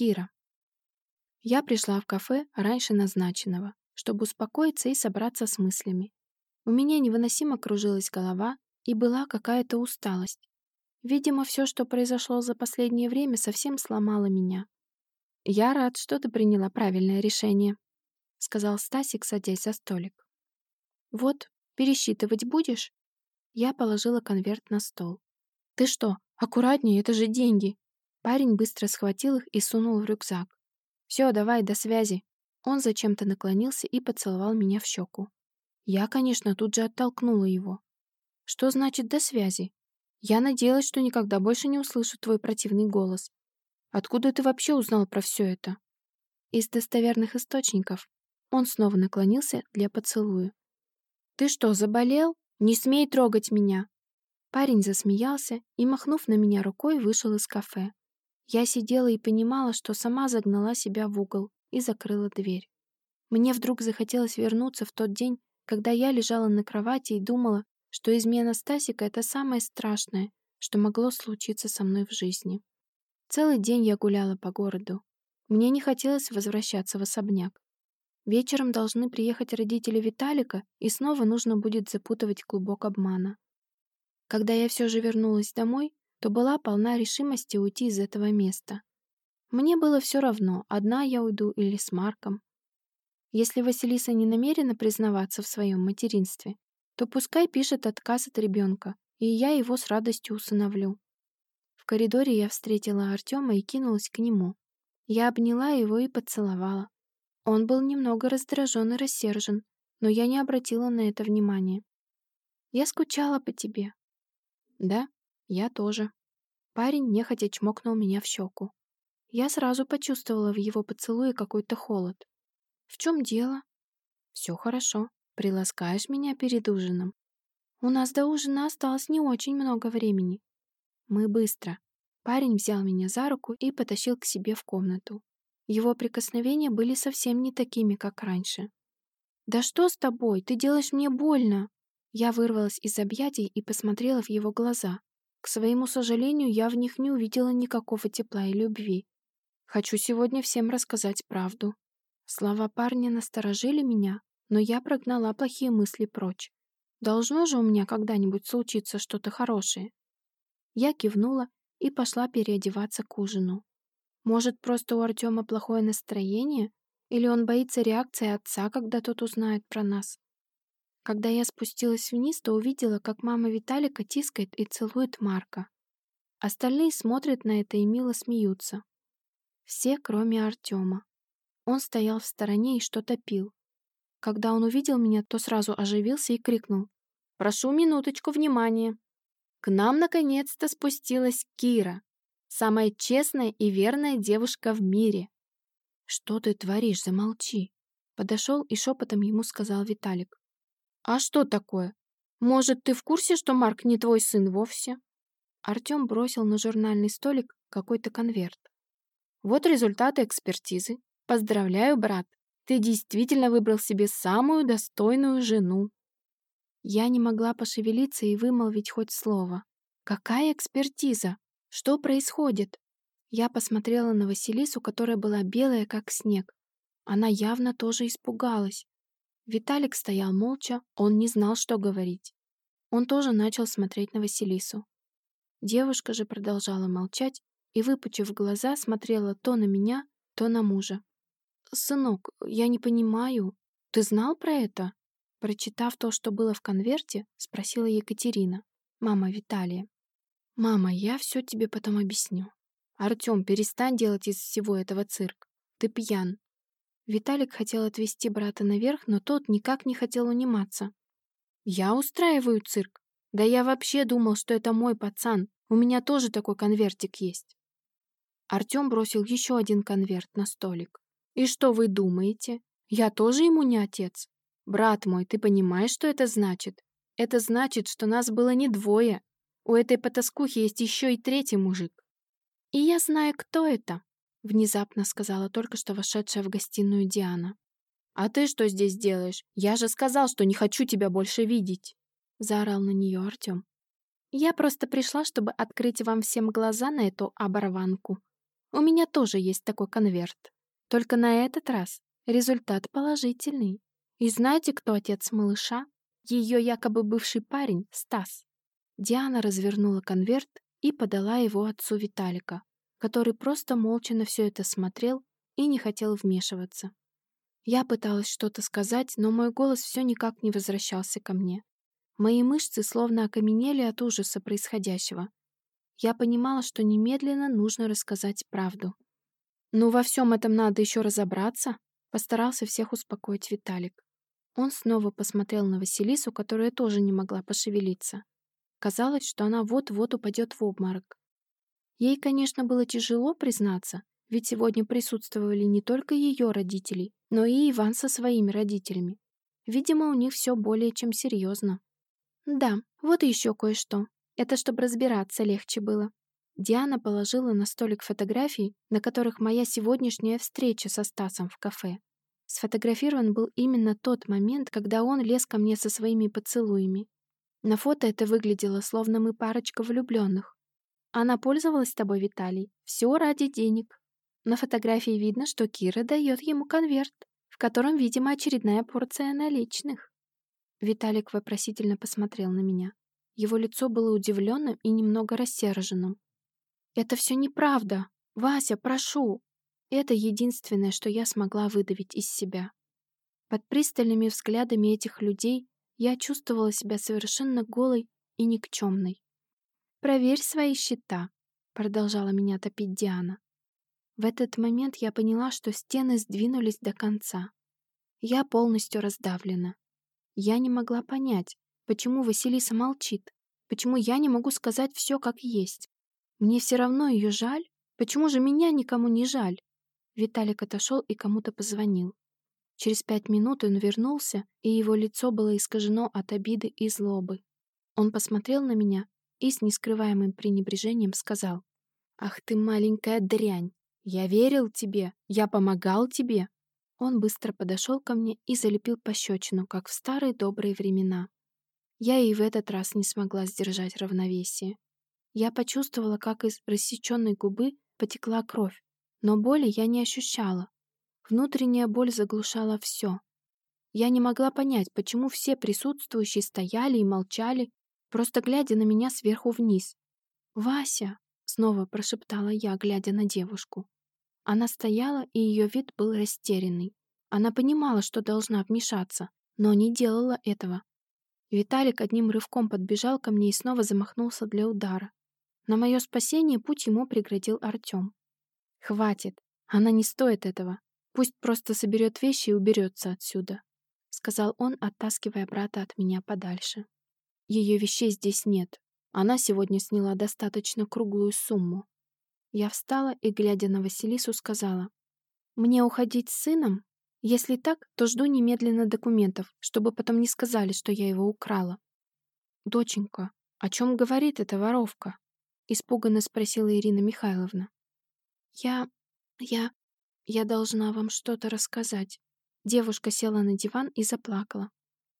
Кира. Я пришла в кафе раньше назначенного, чтобы успокоиться и собраться с мыслями. У меня невыносимо кружилась голова и была какая-то усталость. Видимо, все, что произошло за последнее время, совсем сломало меня. «Я рад, что ты приняла правильное решение», — сказал Стасик, садясь за столик. «Вот, пересчитывать будешь?» Я положила конверт на стол. «Ты что, аккуратнее, это же деньги!» Парень быстро схватил их и сунул в рюкзак. «Все, давай, до связи!» Он зачем-то наклонился и поцеловал меня в щеку. Я, конечно, тут же оттолкнула его. «Что значит «до связи»?» Я надеялась, что никогда больше не услышу твой противный голос. Откуда ты вообще узнал про все это? Из достоверных источников. Он снова наклонился для поцелуя. Ты что, заболел? Не смей трогать меня. Парень засмеялся и, махнув на меня рукой, вышел из кафе. Я сидела и понимала, что сама загнала себя в угол и закрыла дверь. Мне вдруг захотелось вернуться в тот день, когда я лежала на кровати и думала, что измена Стасика — это самое страшное, что могло случиться со мной в жизни. Целый день я гуляла по городу. Мне не хотелось возвращаться в особняк. Вечером должны приехать родители Виталика, и снова нужно будет запутывать клубок обмана. Когда я все же вернулась домой, то была полна решимости уйти из этого места. Мне было все равно, одна я уйду или с Марком. Если Василиса не намерена признаваться в своем материнстве, то пускай пишет отказ от ребенка, и я его с радостью усыновлю. В коридоре я встретила Артема и кинулась к нему. Я обняла его и поцеловала. Он был немного раздражен и рассержен, но я не обратила на это внимания. «Я скучала по тебе». «Да, я тоже». Парень нехотя чмокнул меня в щеку. Я сразу почувствовала в его поцелуе какой-то холод. «В чем дело?» «Все хорошо», Приласкаешь меня перед ужином? У нас до ужина осталось не очень много времени. Мы быстро. Парень взял меня за руку и потащил к себе в комнату. Его прикосновения были совсем не такими, как раньше. «Да что с тобой? Ты делаешь мне больно!» Я вырвалась из объятий и посмотрела в его глаза. К своему сожалению, я в них не увидела никакого тепла и любви. Хочу сегодня всем рассказать правду. Слова парня насторожили меня, но я прогнала плохие мысли прочь. Должно же у меня когда-нибудь случиться что-то хорошее. Я кивнула и пошла переодеваться к ужину. Может, просто у Артема плохое настроение? Или он боится реакции отца, когда тот узнает про нас? Когда я спустилась вниз, то увидела, как мама Виталика тискает и целует Марка. Остальные смотрят на это и мило смеются. Все, кроме Артема. Он стоял в стороне и что-то пил. Когда он увидел меня, то сразу оживился и крикнул. «Прошу минуточку внимания!» К нам наконец-то спустилась Кира, самая честная и верная девушка в мире. «Что ты творишь? Замолчи!» Подошел и шепотом ему сказал Виталик. «А что такое? Может, ты в курсе, что Марк не твой сын вовсе?» Артем бросил на журнальный столик какой-то конверт. «Вот результаты экспертизы. Поздравляю, брат. Ты действительно выбрал себе самую достойную жену. Я не могла пошевелиться и вымолвить хоть слово. Какая экспертиза? Что происходит? Я посмотрела на Василису, которая была белая, как снег. Она явно тоже испугалась. Виталик стоял молча, он не знал, что говорить. Он тоже начал смотреть на Василису. Девушка же продолжала молчать и, выпучив глаза, смотрела то на меня, то на мужа. «Сынок, я не понимаю. Ты знал про это?» Прочитав то, что было в конверте, спросила Екатерина, мама Виталия. «Мама, я все тебе потом объясню. Артем, перестань делать из всего этого цирк. Ты пьян». Виталик хотел отвезти брата наверх, но тот никак не хотел униматься. «Я устраиваю цирк. Да я вообще думал, что это мой пацан. У меня тоже такой конвертик есть». Артем бросил еще один конверт на столик. И что вы думаете? Я тоже ему не отец? Брат мой, ты понимаешь, что это значит? Это значит, что нас было не двое. У этой потаскухи есть еще и третий мужик. И я знаю, кто это, внезапно сказала только что вошедшая в гостиную Диана. «А ты что здесь делаешь? Я же сказал, что не хочу тебя больше видеть!» Заорал на нее Артем. «Я просто пришла, чтобы открыть вам всем глаза на эту оборванку», У меня тоже есть такой конверт. Только на этот раз результат положительный. И знаете, кто отец малыша? Ее якобы бывший парень Стас. Диана развернула конверт и подала его отцу Виталика, который просто молча на все это смотрел и не хотел вмешиваться. Я пыталась что-то сказать, но мой голос все никак не возвращался ко мне. Мои мышцы словно окаменели от ужаса происходящего. Я понимала, что немедленно нужно рассказать правду. «Ну, во всем этом надо еще разобраться», — постарался всех успокоить Виталик. Он снова посмотрел на Василису, которая тоже не могла пошевелиться. Казалось, что она вот-вот упадет в обморок. Ей, конечно, было тяжело признаться, ведь сегодня присутствовали не только ее родители, но и Иван со своими родителями. Видимо, у них все более чем серьезно. Да, вот еще кое-что. Это чтобы разбираться легче было. Диана положила на столик фотографии, на которых моя сегодняшняя встреча со Стасом в кафе. Сфотографирован был именно тот момент, когда он лез ко мне со своими поцелуями. На фото это выглядело, словно мы парочка влюбленных. Она пользовалась тобой, Виталий. Все ради денег. На фотографии видно, что Кира дает ему конверт, в котором, видимо, очередная порция наличных. Виталик вопросительно посмотрел на меня. Его лицо было удивленным и немного рассерженным. «Это все неправда! Вася, прошу!» Это единственное, что я смогла выдавить из себя. Под пристальными взглядами этих людей я чувствовала себя совершенно голой и никчемной. «Проверь свои счета», — продолжала меня топить Диана. В этот момент я поняла, что стены сдвинулись до конца. Я полностью раздавлена. Я не могла понять, почему Василиса молчит, почему я не могу сказать все как есть. Мне все равно ее жаль, почему же меня никому не жаль? Виталик отошел и кому-то позвонил. Через пять минут он вернулся, и его лицо было искажено от обиды и злобы. Он посмотрел на меня и с нескрываемым пренебрежением сказал, «Ах ты маленькая дрянь! «Я верил тебе, я помогал тебе». Он быстро подошел ко мне и залепил пощечину, как в старые добрые времена. Я и в этот раз не смогла сдержать равновесие. Я почувствовала, как из рассеченной губы потекла кровь, но боли я не ощущала. Внутренняя боль заглушала все. Я не могла понять, почему все присутствующие стояли и молчали, просто глядя на меня сверху вниз. «Вася!» — снова прошептала я, глядя на девушку. Она стояла, и ее вид был растерянный. Она понимала, что должна вмешаться, но не делала этого. Виталик одним рывком подбежал ко мне и снова замахнулся для удара. На мое спасение путь ему преградил Артем. «Хватит, она не стоит этого. Пусть просто соберет вещи и уберется отсюда», сказал он, оттаскивая брата от меня подальше. «Ее вещей здесь нет. Она сегодня сняла достаточно круглую сумму. Я встала и, глядя на Василису, сказала, «Мне уходить с сыном? Если так, то жду немедленно документов, чтобы потом не сказали, что я его украла». «Доченька, о чем говорит эта воровка?» испуганно спросила Ирина Михайловна. «Я... я... я должна вам что-то рассказать». Девушка села на диван и заплакала.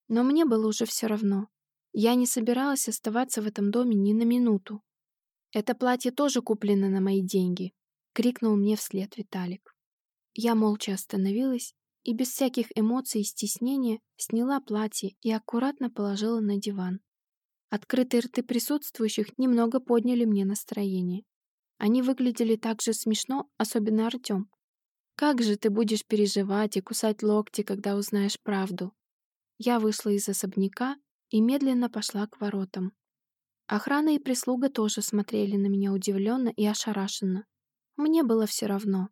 Но мне было уже все равно. Я не собиралась оставаться в этом доме ни на минуту. «Это платье тоже куплено на мои деньги», — крикнул мне вслед Виталик. Я молча остановилась и без всяких эмоций и стеснения сняла платье и аккуратно положила на диван. Открытые рты присутствующих немного подняли мне настроение. Они выглядели так же смешно, особенно Артем. «Как же ты будешь переживать и кусать локти, когда узнаешь правду?» Я вышла из особняка и медленно пошла к воротам. Охрана и прислуга тоже смотрели на меня удивленно и ошарашенно. Мне было все равно.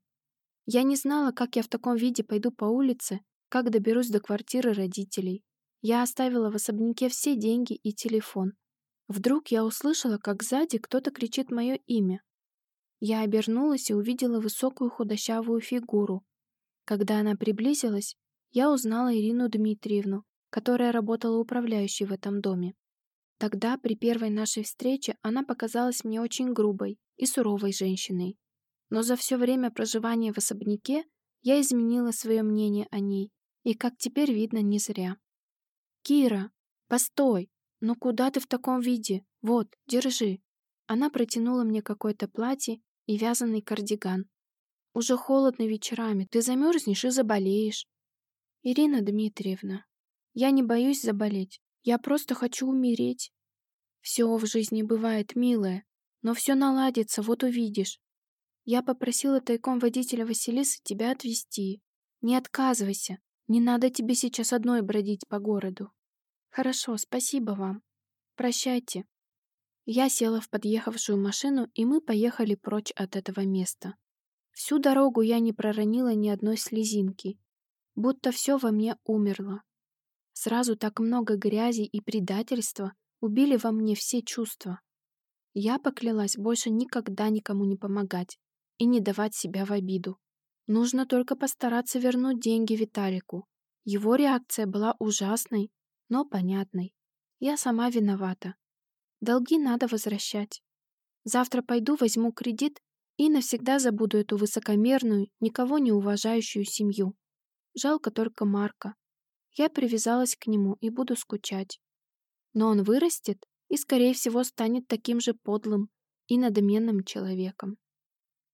Я не знала, как я в таком виде пойду по улице, как доберусь до квартиры родителей. Я оставила в особняке все деньги и телефон. Вдруг я услышала, как сзади кто-то кричит мое имя. Я обернулась и увидела высокую худощавую фигуру. Когда она приблизилась, я узнала Ирину Дмитриевну, которая работала управляющей в этом доме. Тогда, при первой нашей встрече, она показалась мне очень грубой и суровой женщиной. Но за все время проживания в особняке я изменила свое мнение о ней, и, как теперь видно, не зря. «Кира, постой! Ну куда ты в таком виде? Вот, держи!» Она протянула мне какое-то платье и вязаный кардиган. Уже холодно вечерами, ты замерзнешь и заболеешь. Ирина Дмитриевна, я не боюсь заболеть. Я просто хочу умереть. Все в жизни бывает, милая, но все наладится, вот увидишь. Я попросила тайком водителя Василисы тебя отвезти. Не отказывайся. Не надо тебе сейчас одной бродить по городу. Хорошо, спасибо вам. Прощайте. Я села в подъехавшую машину, и мы поехали прочь от этого места. Всю дорогу я не проронила ни одной слезинки, будто все во мне умерло. Сразу так много грязи и предательства убили во мне все чувства. Я поклялась больше никогда никому не помогать и не давать себя в обиду. Нужно только постараться вернуть деньги Виталику. Его реакция была ужасной, но понятной. Я сама виновата. Долги надо возвращать. Завтра пойду возьму кредит и навсегда забуду эту высокомерную, никого не уважающую семью. Жалко только Марка. Я привязалась к нему и буду скучать. Но он вырастет и, скорее всего, станет таким же подлым и надменным человеком.